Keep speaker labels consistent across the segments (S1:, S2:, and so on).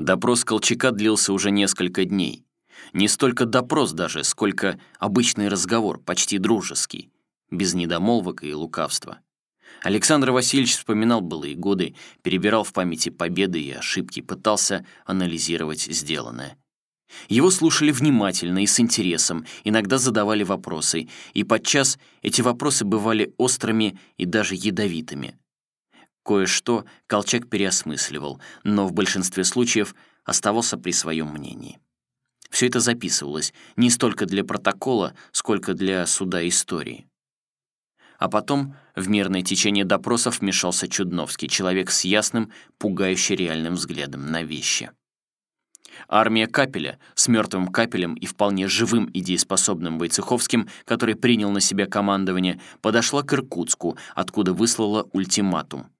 S1: Допрос Колчака длился уже несколько дней. Не столько допрос даже, сколько обычный разговор, почти дружеский, без недомолвок и лукавства. Александр Васильевич вспоминал былые годы, перебирал в памяти победы и ошибки, пытался анализировать сделанное. Его слушали внимательно и с интересом, иногда задавали вопросы, и подчас эти вопросы бывали острыми и даже ядовитыми. Кое-что Колчак переосмысливал, но в большинстве случаев оставался при своем мнении. Все это записывалось не столько для протокола, сколько для суда истории. А потом в мирное течение допросов вмешался Чудновский, человек с ясным, пугающе реальным взглядом на вещи. Армия Капеля с мертвым Капелем и вполне живым и дееспособным Войцеховским, который принял на себя командование, подошла к Иркутску, откуда выслала ультиматум.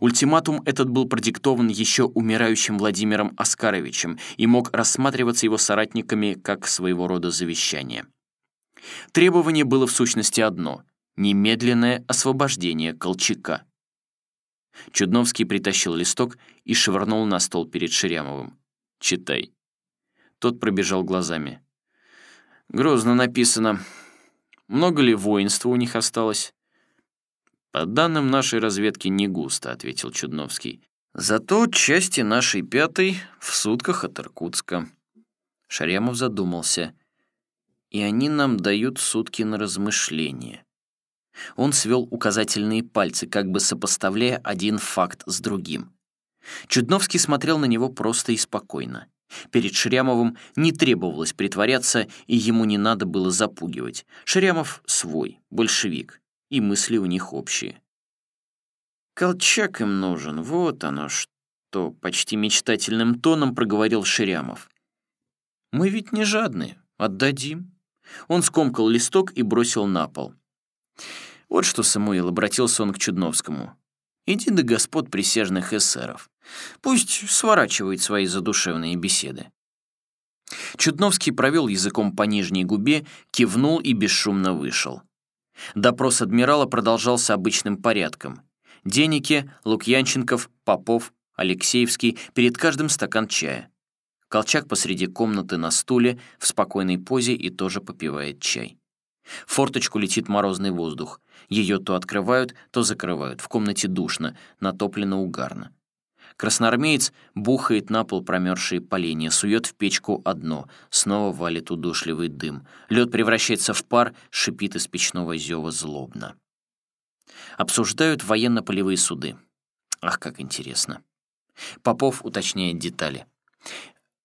S1: Ультиматум этот был продиктован еще умирающим Владимиром Оскаровичем и мог рассматриваться его соратниками как своего рода завещание. Требование было в сущности одно — немедленное освобождение Колчака. Чудновский притащил листок и швырнул на стол перед Ширямовым. «Читай». Тот пробежал глазами. «Грозно написано. Много ли воинства у них осталось?» «По данным нашей разведки, не густо», — ответил Чудновский. «Зато части нашей пятой в сутках от Иркутска». Шарямов задумался. «И они нам дают сутки на размышление». Он свел указательные пальцы, как бы сопоставляя один факт с другим. Чудновский смотрел на него просто и спокойно. Перед Шрямовым не требовалось притворяться, и ему не надо было запугивать. Шрямов свой, большевик и мысли у них общие. «Колчак им нужен, вот оно что!» — почти мечтательным тоном проговорил Ширямов. «Мы ведь не жадные, отдадим». Он скомкал листок и бросил на пол. Вот что, Самуил, обратился он к Чудновскому. «Иди до господ присяжных эсеров. Пусть сворачивают свои задушевные беседы». Чудновский провел языком по нижней губе, кивнул и бесшумно вышел. Допрос адмирала продолжался обычным порядком. Деники, Лукьянченков, Попов, Алексеевский, перед каждым стакан чая. Колчак посреди комнаты на стуле, в спокойной позе и тоже попивает чай. В форточку летит морозный воздух. Ее то открывают, то закрывают. В комнате душно, натоплено угарно. Красноармеец бухает на пол промерзшие поленья, сует в печку одно, снова валит удушливый дым. Лед превращается в пар, шипит из печного зева злобно. Обсуждают военно-полевые суды. Ах, как интересно. Попов уточняет детали.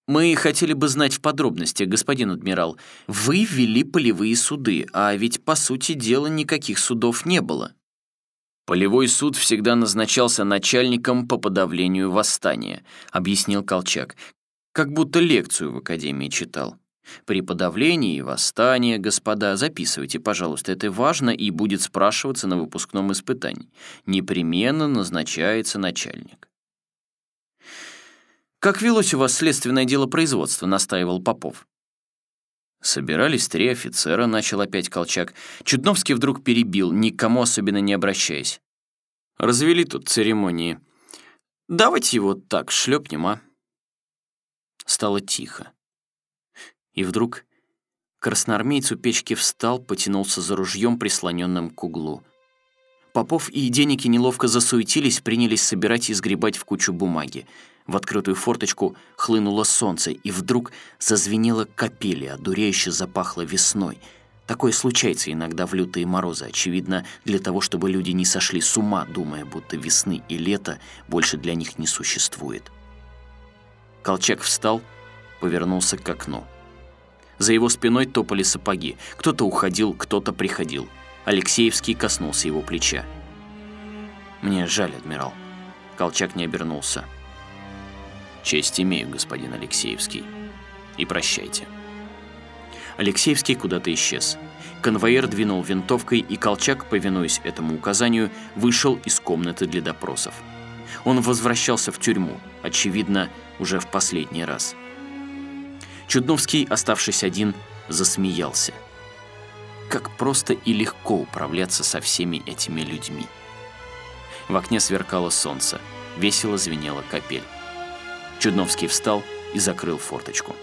S1: «Мы хотели бы знать в подробностях, господин адмирал. Вы ввели полевые суды, а ведь, по сути дела, никаких судов не было». «Полевой суд всегда назначался начальником по подавлению восстания», — объяснил Колчак, как будто лекцию в академии читал. «При подавлении восстания, господа, записывайте, пожалуйста, это важно и будет спрашиваться на выпускном испытании. Непременно назначается начальник». «Как велось у вас следственное дело производства?» — настаивал Попов. Собирались три офицера, начал опять Колчак. Чудновский вдруг перебил, никому особенно не обращаясь. Развели тут церемонии. Давайте его так шлепнем, а? Стало тихо. И вдруг красноармейц у печки встал, потянулся за ружьем, прислоненным к углу. Попов и Деники неловко засуетились, принялись собирать и сгребать в кучу бумаги. В открытую форточку хлынуло солнце, и вдруг зазвенело капели, а дуреюще запахло весной. Такое случается иногда в лютые морозы, очевидно, для того, чтобы люди не сошли с ума, думая, будто весны и лета больше для них не существует. Колчак встал, повернулся к окну. За его спиной топали сапоги. Кто-то уходил, кто-то приходил. Алексеевский коснулся его плеча. «Мне жаль, адмирал». Колчак не обернулся. «Честь имею, господин Алексеевский. И прощайте». Алексеевский куда-то исчез. Конвоир двинул винтовкой, и Колчак, повинуясь этому указанию, вышел из комнаты для допросов. Он возвращался в тюрьму, очевидно, уже в последний раз. Чудновский, оставшись один, засмеялся. Как просто и легко управляться со всеми этими людьми. В окне сверкало солнце, весело звенела капель. Чудновский встал и закрыл форточку.